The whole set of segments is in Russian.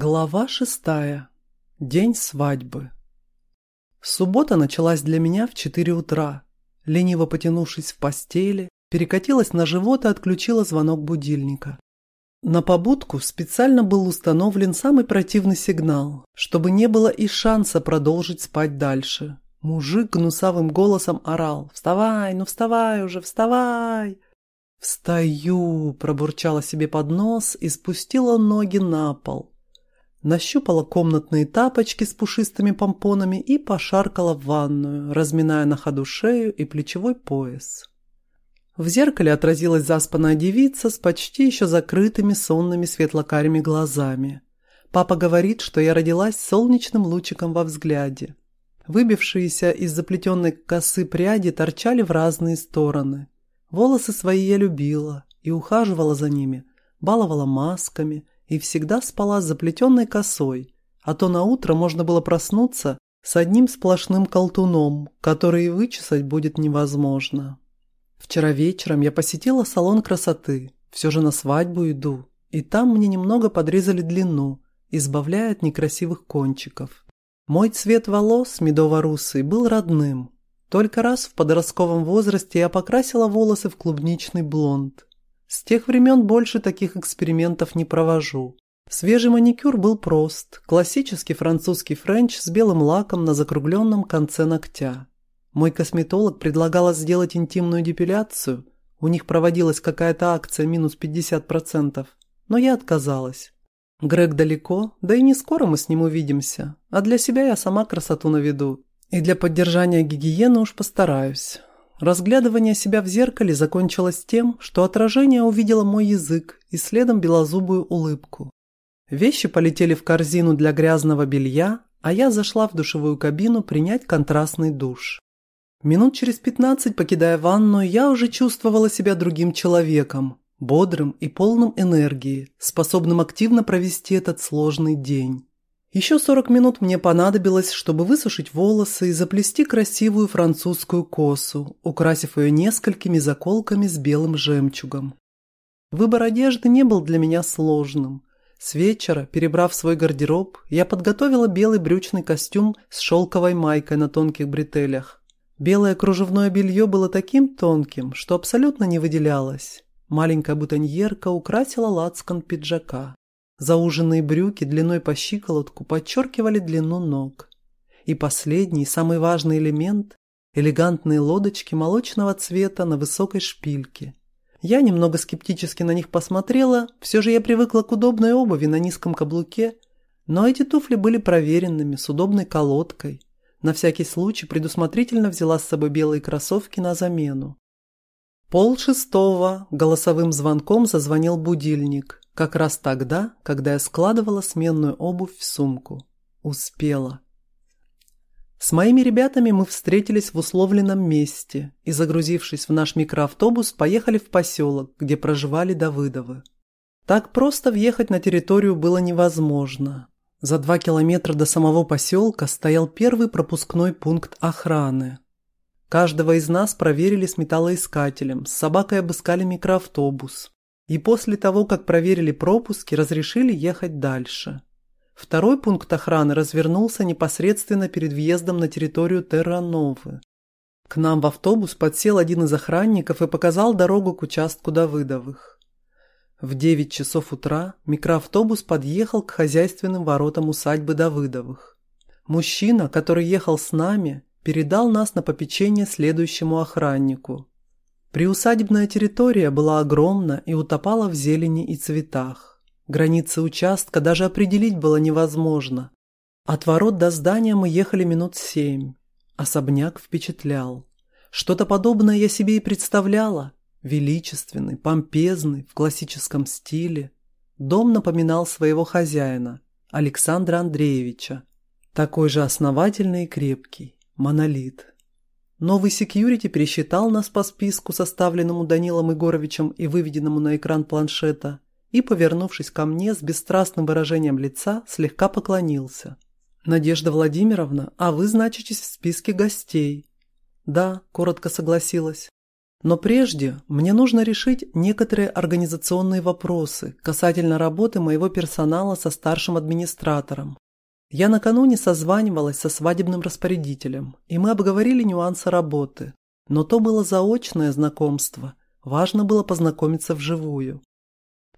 Глава шестая. День свадьбы. Суббота началась для меня в четыре утра. Лениво потянувшись в постели, перекатилась на живот и отключила звонок будильника. На побудку специально был установлен самый противный сигнал, чтобы не было и шанса продолжить спать дальше. Мужик гнусавым голосом орал «Вставай, ну вставай уже, вставай!» «Встаю!» – пробурчала себе под нос и спустила ноги на пол – нащупала комнатные тапочки с пушистыми помпонами и пошаркала в ванную, разминая на ходу шею и плечевой пояс. В зеркале отразилась заспанная девица с почти еще закрытыми сонными светлокарими глазами. Папа говорит, что я родилась солнечным лучиком во взгляде. Выбившиеся из заплетенной косы пряди торчали в разные стороны. Волосы свои я любила и ухаживала за ними, баловала масками – и всегда спала с заплетенной косой, а то на утро можно было проснуться с одним сплошным колтуном, который и вычесать будет невозможно. Вчера вечером я посетила салон красоты, все же на свадьбу иду, и там мне немного подрезали длину, избавляя от некрасивых кончиков. Мой цвет волос, медово-русый, был родным. Только раз в подростковом возрасте я покрасила волосы в клубничный блонд. С тех времен больше таких экспериментов не провожу. Свежий маникюр был прост, классический французский френч с белым лаком на закругленном конце ногтя. Мой косметолог предлагала сделать интимную депиляцию, у них проводилась какая-то акция минус 50%, но я отказалась. Грег далеко, да и не скоро мы с ним увидимся, а для себя я сама красоту наведу. И для поддержания гигиены уж постараюсь. Разглядывание себя в зеркале закончилось тем, что отражение увидело мой язык и следом белозубую улыбку. Вещи полетели в корзину для грязного белья, а я зашла в душевую кабину принять контрастный душ. Минут через пятнадцать, покидая ванную, я уже чувствовала себя другим человеком, бодрым и полным энергии, способным активно провести этот сложный день. Еще 40 минут мне понадобилось, чтобы высушить волосы и заплести красивую французскую косу, украсив ее несколькими заколками с белым жемчугом. Выбор одежды не был для меня сложным. С вечера, перебрав свой гардероб, я подготовила белый брючный костюм с шелковой майкой на тонких бретелях. Белое кружевное белье было таким тонким, что абсолютно не выделялось. Маленькая бутоньерка украсила лацкан пиджака. Зауженные брюки длиной по щиколотку подчеркивали длину ног. И последний, самый важный элемент – элегантные лодочки молочного цвета на высокой шпильке. Я немного скептически на них посмотрела, все же я привыкла к удобной обуви на низком каблуке, но эти туфли были проверенными, с удобной колодкой. На всякий случай предусмотрительно взяла с собой белые кроссовки на замену. Пол шестого голосовым звонком зазвонил будильник. Как раз тогда, когда я складывала сменную обувь в сумку. Успела. С моими ребятами мы встретились в условленном месте и, загрузившись в наш микроавтобус, поехали в поселок, где проживали Давыдовы. Так просто въехать на территорию было невозможно. За два километра до самого поселка стоял первый пропускной пункт охраны. Каждого из нас проверили с металлоискателем, с собакой обыскали микроавтобус, и после того, как проверили пропуски, разрешили ехать дальше. Второй пункт охраны развернулся непосредственно перед въездом на территорию Террановы. К нам в автобус подсел один из охранников и показал дорогу к участку Давыдовых. В 9 часов утра микроавтобус подъехал к хозяйственным воротам усадьбы Давыдовых. Мужчина, который ехал с нами, передал нас на попечение следующему охраннику. Приусадебная территория была огромна и утопала в зелени и цветах. Границы участка даже определить было невозможно. От ворот до здания мы ехали минут семь. Особняк впечатлял. Что-то подобное я себе и представляла. Величественный, помпезный, в классическом стиле. Дом напоминал своего хозяина, Александра Андреевича. Такой же основательный и крепкий. Монолит. Новый секьюрити пересчитал нас по списку, составленному Данилом Егоровичем и выведенному на экран планшета, и, повернувшись ко мне с бесстрастным выражением лица, слегка поклонился. «Надежда Владимировна, а вы значитесь в списке гостей». «Да», – коротко согласилась. Но прежде мне нужно решить некоторые организационные вопросы касательно работы моего персонала со старшим администратором. Я накануне созванивалась со свадебным распорядителем, и мы обговорили нюансы работы. Но то было заочное знакомство, важно было познакомиться вживую.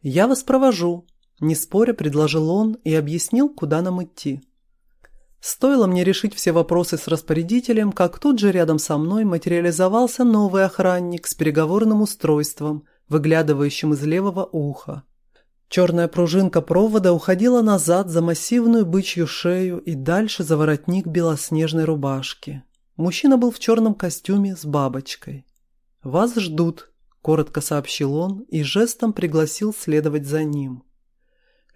«Я вас провожу», – не споря предложил он и объяснил, куда нам идти. Стоило мне решить все вопросы с распорядителем, как тут же рядом со мной материализовался новый охранник с переговорным устройством, выглядывающим из левого уха. Черная пружинка провода уходила назад за массивную бычью шею и дальше за воротник белоснежной рубашки. Мужчина был в черном костюме с бабочкой. «Вас ждут», – коротко сообщил он и жестом пригласил следовать за ним.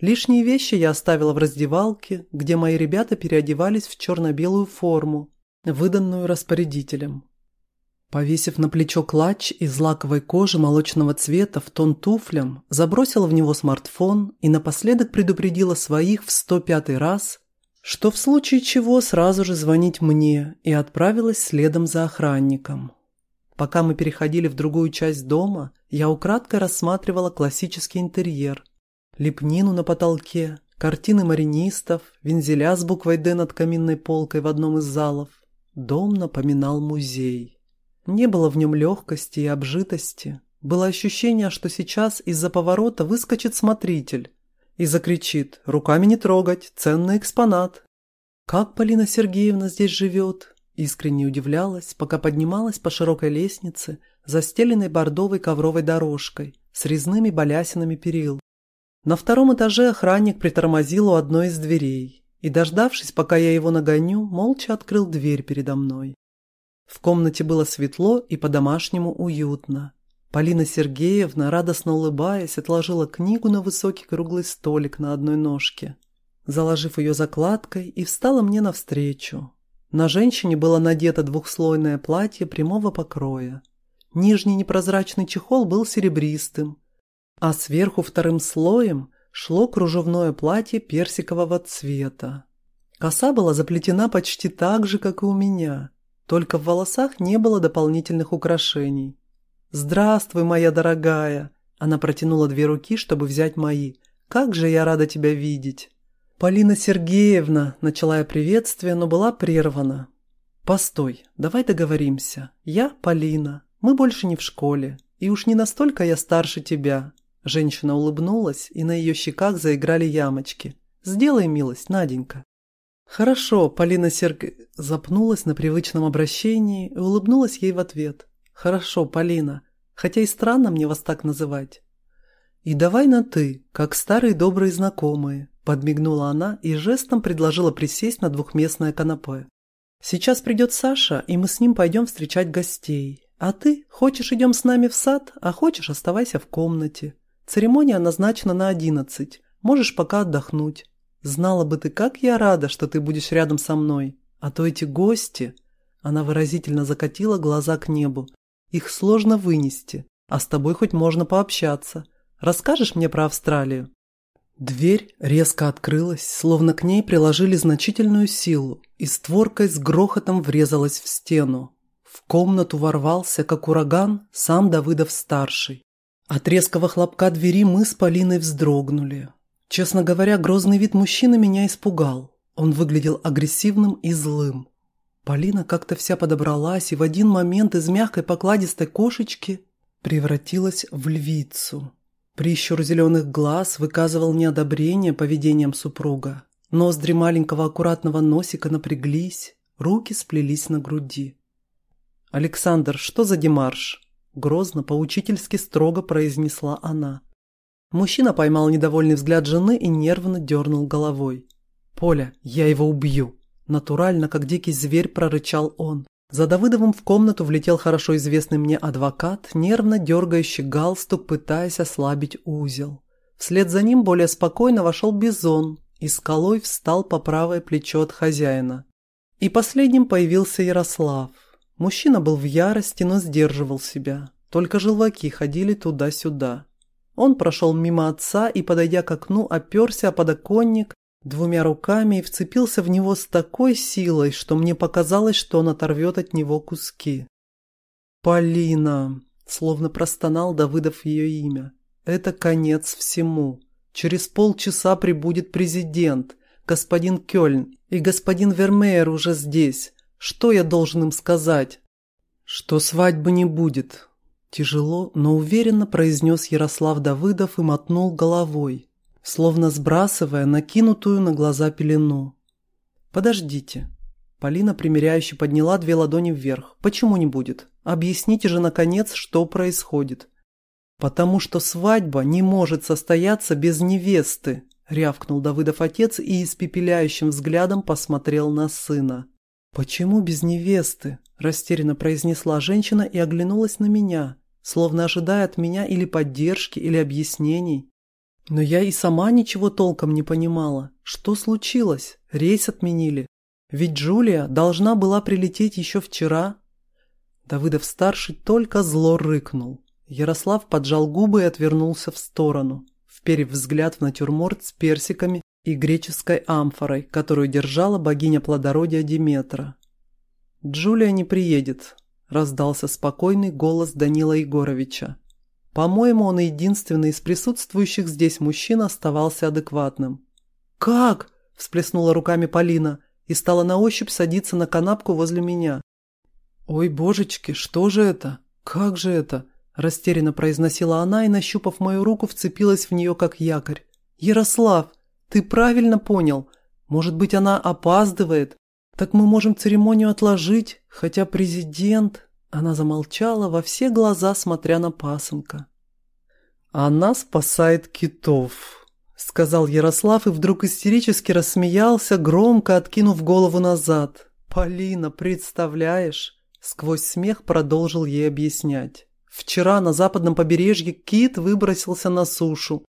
Лишние вещи я оставила в раздевалке, где мои ребята переодевались в черно-белую форму, выданную распорядителем. Повесив на плечо клатч из лаковой кожи молочного цвета в тон туфлям, забросила в него смартфон и напоследок предупредила своих в 105 раз, что в случае чего сразу же звонить мне и отправилась следом за охранником. Пока мы переходили в другую часть дома, я украдкой рассматривала классический интерьер – лепнину на потолке, картины маринистов, вензеля с буквой «Д» над каминной полкой в одном из залов. Дом напоминал музей. Не было в нем легкости и обжитости. Было ощущение, что сейчас из-за поворота выскочит смотритель и закричит «Руками не трогать, ценный экспонат!» «Как Полина Сергеевна здесь живет?» Искренне удивлялась, пока поднималась по широкой лестнице, застеленной бордовой ковровой дорожкой, с резными балясинами перил. На втором этаже охранник притормозил у одной из дверей и, дождавшись, пока я его нагоню, молча открыл дверь передо мной. В комнате было светло и по-домашнему уютно. Полина Сергеевна, радостно улыбаясь, отложила книгу на высокий круглый столик на одной ножке, заложив ее закладкой, и встала мне навстречу. На женщине было надето двухслойное платье прямого покроя. Нижний непрозрачный чехол был серебристым, а сверху вторым слоем шло кружевное платье персикового цвета. Коса была заплетена почти так же, как и у меня, только в волосах не было дополнительных украшений. «Здравствуй, моя дорогая!» Она протянула две руки, чтобы взять мои. «Как же я рада тебя видеть!» «Полина Сергеевна!» – начала я приветствие, но была прервана. «Постой, давай договоримся. Я Полина. Мы больше не в школе. И уж не настолько я старше тебя. Женщина улыбнулась, и на ее щеках заиграли ямочки. «Сделай милость, Наденька». «Хорошо», Полина Серг... запнулась на привычном обращении и улыбнулась ей в ответ. «Хорошо, Полина, хотя и странно мне вас так называть». «И давай на «ты», как старые добрые знакомые», подмигнула она и жестом предложила присесть на двухместное канапе. «Сейчас придет Саша, и мы с ним пойдем встречать гостей. А ты хочешь идем с нами в сад, а хочешь оставайся в комнате. Церемония назначена на одиннадцать. Можешь пока отдохнуть. Знала бы ты, как я рада, что ты будешь рядом со мной. А то эти гости...» Она выразительно закатила глаза к небу. «Их сложно вынести, а с тобой хоть можно пообщаться. Расскажешь мне про Австралию?» Дверь резко открылась, словно к ней приложили значительную силу, и створкой с грохотом врезалась в стену. В комнату ворвался, как ураган, сам Давыдов-старший. От резкого хлопка двери мы с Полиной вздрогнули. Честно говоря, грозный вид мужчины меня испугал. Он выглядел агрессивным и злым. Полина как-то вся подобралась и в один момент из мягкой покладистой кошечки превратилась в львицу. Прищур зеленых глаз выказывал неодобрение поведением супруга. Ноздри маленького аккуратного носика напряглись, руки сплелись на груди. «Александр, что за демарш?» Грозно, поучительски строго произнесла она. Мужчина поймал недовольный взгляд жены и нервно дернул головой. «Поля, я его убью!» Натурально, как дикий зверь, прорычал он. За Давыдовым в комнату влетел хорошо известный мне адвокат, нервно дергающий галстук, пытаясь ослабить узел. Вслед за ним более спокойно вошел Бизон и скалой встал по правое плечо от хозяина. И последним появился Ярослав. Мужчина был в ярости, но сдерживал себя. Только желваки ходили туда-сюда. Он прошел мимо отца и, подойдя к окну, оперся о подоконник двумя руками и вцепился в него с такой силой, что мне показалось, что он оторвет от него куски. «Полина!» Словно простонал Давыдов ее имя. Это конец всему. Через полчаса прибудет президент, господин Кёльн, и господин Вермеер уже здесь. Что я должен им сказать? Что свадьбы не будет. Тяжело, но уверенно произнес Ярослав Давыдов и мотнул головой, словно сбрасывая накинутую на глаза пелену. «Подождите». Полина примиряюще подняла две ладони вверх. «Почему не будет? Объясните же, наконец, что происходит». «Потому что свадьба не может состояться без невесты», – рявкнул Давыдов отец и испепеляющим взглядом посмотрел на сына. «Почему без невесты?» – растерянно произнесла женщина и оглянулась на меня, словно ожидая от меня или поддержки, или объяснений. Но я и сама ничего толком не понимала. Что случилось? Рейс отменили. Ведь Джулия должна была прилететь еще вчера. Давыдов-старший только зло рыкнул. Ярослав поджал губы и отвернулся в сторону, вперев взгляд в натюрморт с персиками и греческой амфорой, которую держала богиня плодородия Диметра. «Джулия не приедет», – раздался спокойный голос Данила Егоровича. По-моему, он единственный из присутствующих здесь мужчин оставался адекватным. «Как?» – всплеснула руками Полина и стала на ощупь садиться на канапку возле меня. «Ой, божечки, что же это? Как же это?» – растерянно произносила она и, нащупав мою руку, вцепилась в нее как якорь. «Ярослав, ты правильно понял. Может быть, она опаздывает? Так мы можем церемонию отложить, хотя президент...» Она замолчала, во все глаза смотря на пасынка. «Она спасает китов», — сказал Ярослав и вдруг истерически рассмеялся, громко откинув голову назад. «Полина, представляешь?» — сквозь смех продолжил ей объяснять. «Вчера на западном побережье кит выбросился на сушу,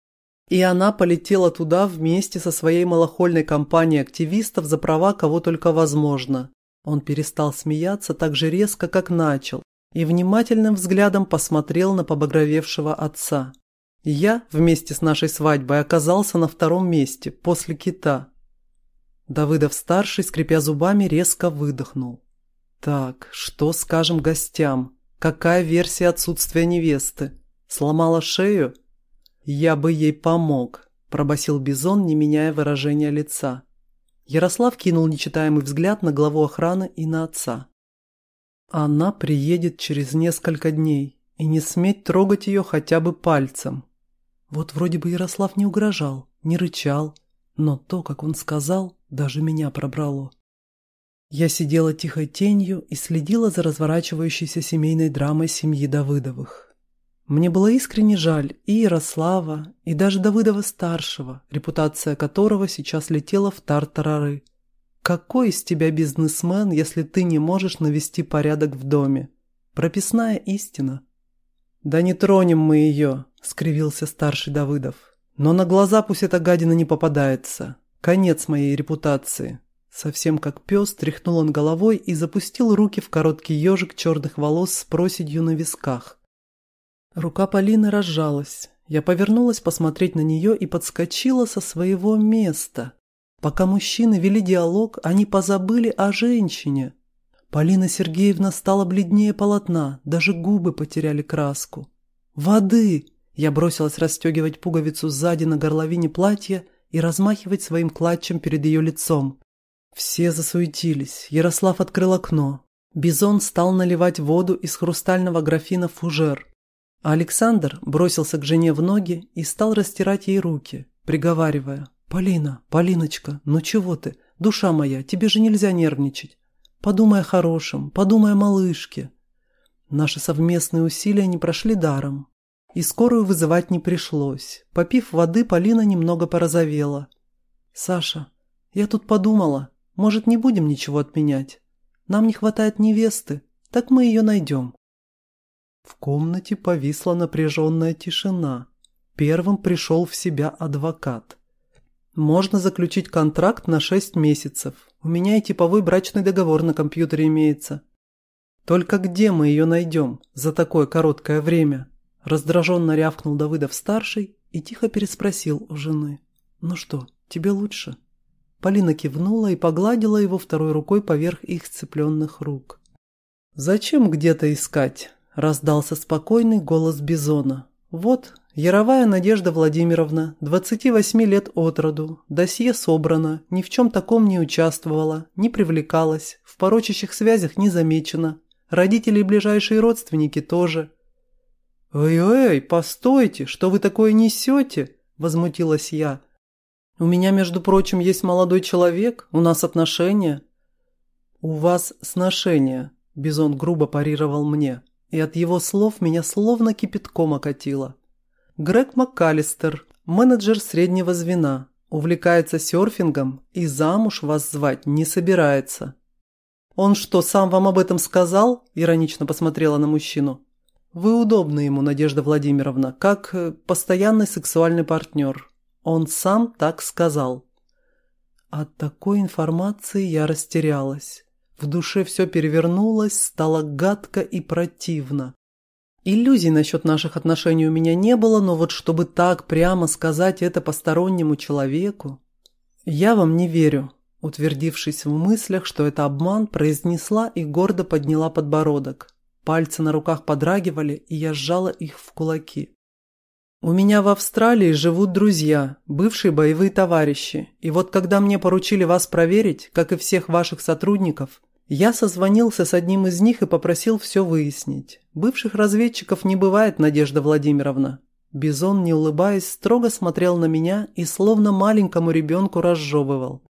и она полетела туда вместе со своей малохольной компанией активистов за права кого только возможно. Он перестал смеяться так же резко, как начал, и внимательным взглядом посмотрел на побагровевшего отца. Я вместе с нашей свадьбой оказался на втором месте, после кита. Давыдов-старший, скрипя зубами, резко выдохнул. Так, что скажем гостям? Какая версия отсутствия невесты? Сломала шею? Я бы ей помог, пробасил Бизон, не меняя выражения лица. Ярослав кинул нечитаемый взгляд на главу охраны и на отца. Она приедет через несколько дней, и не сметь трогать ее хотя бы пальцем. Вот вроде бы Ярослав не угрожал, не рычал, но то, как он сказал, даже меня пробрало. Я сидела тихой тенью и следила за разворачивающейся семейной драмой семьи Давыдовых. Мне было искренне жаль и Ярослава, и даже Давыдова-старшего, репутация которого сейчас летела в тартарары. Какой из тебя бизнесмен, если ты не можешь навести порядок в доме? Прописная истина. «Да не тронем мы ее», — скривился старший Давыдов. «Но на глаза пусть эта гадина не попадается. Конец моей репутации». Совсем как пес, тряхнул он головой и запустил руки в короткий ежик черных волос с проседью на висках. Рука Полины разжалась. Я повернулась посмотреть на нее и подскочила со своего места. Пока мужчины вели диалог, они позабыли о женщине. Полина Сергеевна стала бледнее полотна, даже губы потеряли краску. «Воды!» Я бросилась расстегивать пуговицу сзади на горловине платья и размахивать своим клатчем перед ее лицом. Все засуетились. Ярослав открыл окно. Бизон стал наливать воду из хрустального графина фужер. А Александр бросился к жене в ноги и стал растирать ей руки, приговаривая. «Полина, Полиночка, ну чего ты? Душа моя, тебе же нельзя нервничать. Подумай о хорошем, подумай о малышке». Наши совместные усилия не прошли даром. И скорую вызывать не пришлось. Попив воды, Полина немного порозовела. «Саша, я тут подумала, может, не будем ничего отменять? Нам не хватает невесты, так мы ее найдем. В комнате повисла напряженная тишина. Первым пришел в себя адвокат. «Можно заключить контракт на шесть месяцев. У меня и типовой брачный договор на компьютере имеется. Только где мы ее найдем за такое короткое время?» Раздраженно рявкнул Давыдов-старший и тихо переспросил у жены. «Ну что, тебе лучше?» Полина кивнула и погладила его второй рукой поверх их сцепленных рук. «Зачем где-то искать? – раздался спокойный голос Бизона. «Вот, Яровая Надежда Владимировна, 28 лет от роду, досье собрано, ни в чем таком не участвовала, не привлекалась, в порочащих связях не замечена, родители и ближайшие родственники тоже». «Эй-эй, постойте, что вы такое несете?» – возмутилась я. «У меня, между прочим, есть молодой человек, у нас отношения». «У вас сношения», – Бизон грубо парировал мне, и от его слов меня словно кипятком окатило. Грег МакКаллистер, менеджер среднего звена, увлекается серфингом и замуж вас звать не собирается. «Он что, сам вам об этом сказал?» – иронично посмотрела на мужчину. «Вы удобны ему, Надежда Владимировна, как э, постоянный сексуальный партнер. Он сам так сказал». От такой информации я растерялась. В душе все перевернулось, стало гадко и противно. Иллюзий насчет наших отношений у меня не было, но вот чтобы так прямо сказать это постороннему человеку... «Я вам не верю», – утвердившись в мыслях, что это обман, произнесла и гордо подняла подбородок. Пальцы на руках подрагивали, и я сжала их в кулаки. «У меня в Австралии живут друзья, бывшие боевые товарищи, и вот когда мне поручили вас проверить, как и всех ваших сотрудников, я созвонился с одним из них и попросил все выяснить. Бывших разведчиков не бывает, Надежда Владимировна. Бизон, не улыбаясь, строго смотрел на меня и словно маленькому ребенку разжевывал.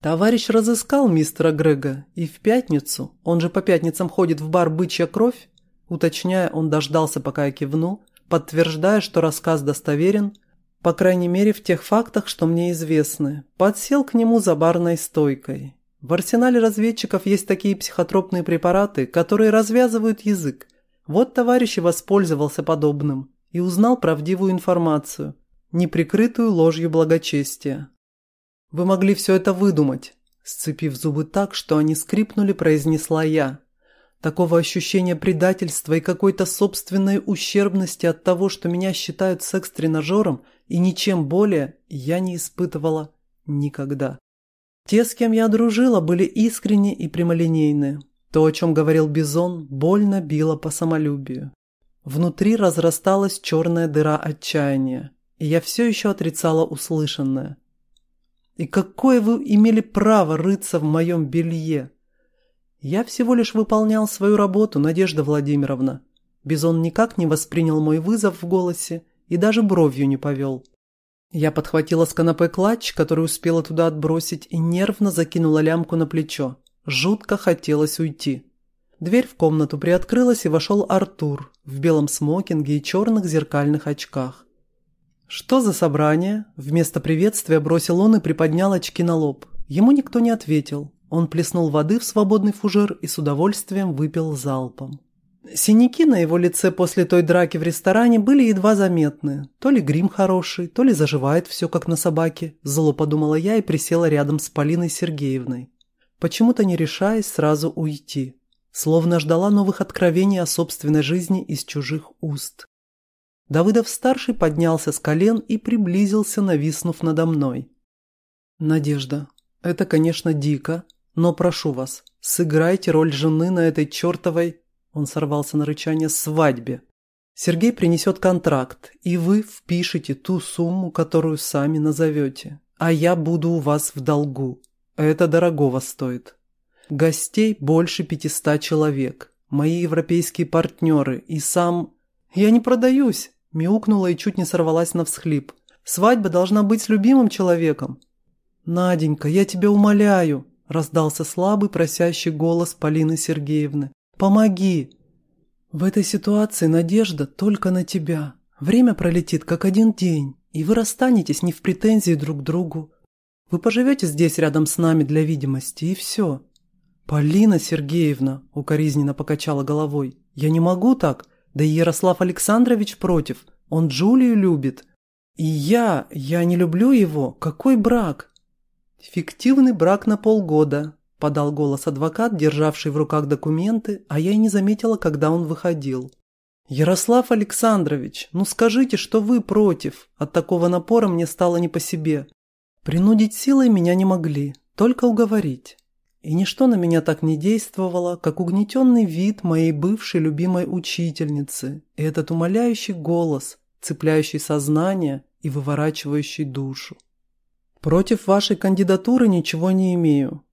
Товарищ разыскал мистера Грега, и в пятницу, он же по пятницам ходит в бар «Бычья кровь», уточняя, он дождался, пока я кивну, подтверждая, что рассказ достоверен, по крайней мере в тех фактах, что мне известны, подсел к нему за барной стойкой. В арсенале разведчиков есть такие психотропные препараты, которые развязывают язык. Вот товарищ и воспользовался подобным и узнал правдивую информацию, неприкрытую ложью благочестия. «Вы могли все это выдумать», – сцепив зубы так, что они скрипнули, произнесла я. Такого ощущения предательства и какой-то собственной ущербности от того, что меня считают секс-тренажером и ничем более, я не испытывала никогда. Те, с кем я дружила, были искренни и прямолинейны. То, о чем говорил Бизон, больно било по самолюбию. Внутри разрасталась черная дыра отчаяния, и я все еще отрицала услышанное. И какое вы имели право рыться в моем белье? Я всего лишь выполнял свою работу, Надежда Владимировна. Бизон никак не воспринял мой вызов в голосе и даже бровью не повел. Я подхватила с канапе клатч, который успела туда отбросить, и нервно закинула лямку на плечо. Жутко хотелось уйти. Дверь в комнату приоткрылась, и вошел Артур в белом смокинге и черных зеркальных очках. «Что за собрание?» Вместо приветствия бросил он и приподнял очки на лоб. Ему никто не ответил. Он плеснул воды в свободный фужер и с удовольствием выпил залпом. Синяки на его лице после той драки в ресторане были едва заметны. То ли грим хороший, то ли заживает все как на собаке, зло подумала я и присела рядом с Полиной Сергеевной. Почему-то не решаясь сразу уйти. Словно ждала новых откровений о собственной жизни из чужих уст. Давыдов-старший поднялся с колен и приблизился, нависнув надо мной. «Надежда, это, конечно, дико, но прошу вас, сыграйте роль жены на этой чертовой он сорвался на рычание свадьбе. Сергей принесет контракт, и вы впишете ту сумму, которую сами назовете. А я буду у вас в долгу. Это дорогого стоит. Гостей больше пятиста человек. Мои европейские партнеры и сам... Я не продаюсь, мяукнула и чуть не сорвалась на всхлип. Свадьба должна быть с любимым человеком. «Наденька, я тебя умоляю!» – раздался слабый просящий голос Полины Сергеевны. Помоги!» «В этой ситуации надежда только на тебя. Время пролетит, как один день, и вы расстанетесь не в претензии друг к другу. Вы поживете здесь рядом с нами для видимости, и все». «Полина Сергеевна», – укоризненно покачала головой, – «я не могу так, да и Ярослав Александрович против, он Джулию любит. И я, я не люблю его, какой брак?» «Фиктивный брак на полгода, – подал голос адвокат, державший в руках документы, а я и не заметила, когда он выходил. «Ярослав Александрович, ну скажите, что вы против. От такого напора мне стало не по себе. Принудить силой меня не могли, только уговорить. И ничто на меня так не действовало, как угнетенный вид моей бывшей любимой учительницы и этот умоляющий голос, цепляющий сознание и выворачивающий душу. Против вашей кандидатуры ничего не имею.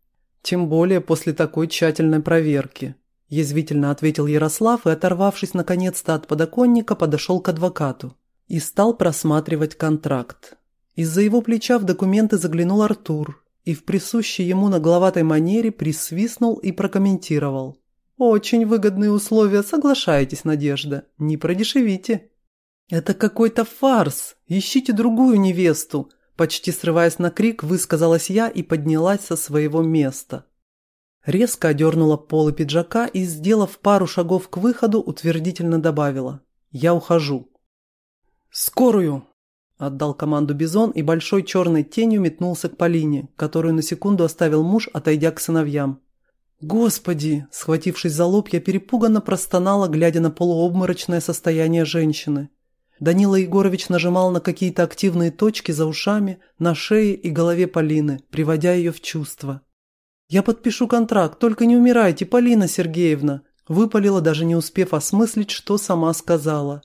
Тем более после такой тщательной проверки. Язвительно ответил Ярослав и, оторвавшись наконец-то от подоконника, подошел к адвокату и стал просматривать контракт. Из-за его плеча в документы заглянул Артур и в присущей ему нагловатой манере присвистнул и прокомментировал. «Очень выгодные условия, соглашайтесь, Надежда, не продешевите». «Это какой-то фарс, ищите другую невесту», почти срываясь на крик, высказалась я и поднялась со своего места. Резко одернула полы пиджака и, сделав пару шагов к выходу, утвердительно добавила «Я ухожу». «Скорую!» – отдал команду Бизон и большой черной тенью метнулся к Полине, которую на секунду оставил муж, отойдя к сыновьям. «Господи!» – схватившись за лоб, я перепуганно простонала, глядя на полуобморочное состояние женщины. Данила Егорович нажимал на какие-то активные точки за ушами, на шее и голове Полины, приводя ее в чувство. «Я подпишу контракт, только не умирайте, Полина Сергеевна!» Выпалила, даже не успев осмыслить, что сама сказала.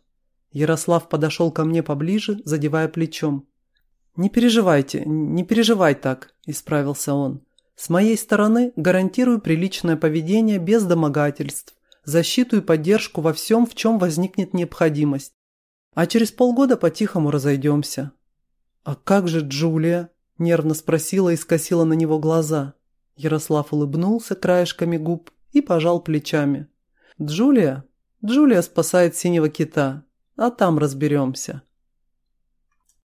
Ярослав подошел ко мне поближе, задевая плечом. «Не переживайте, не переживай так», – исправился он. «С моей стороны гарантирую приличное поведение без домогательств, защиту и поддержку во всем, в чем возникнет необходимость. А через полгода по-тихому разойдемся». «А как же Джулия?» – нервно спросила и скосила на него глаза. Ярослав улыбнулся краешками губ и пожал плечами. «Джулия? Джулия спасает синего кита, а там разберемся».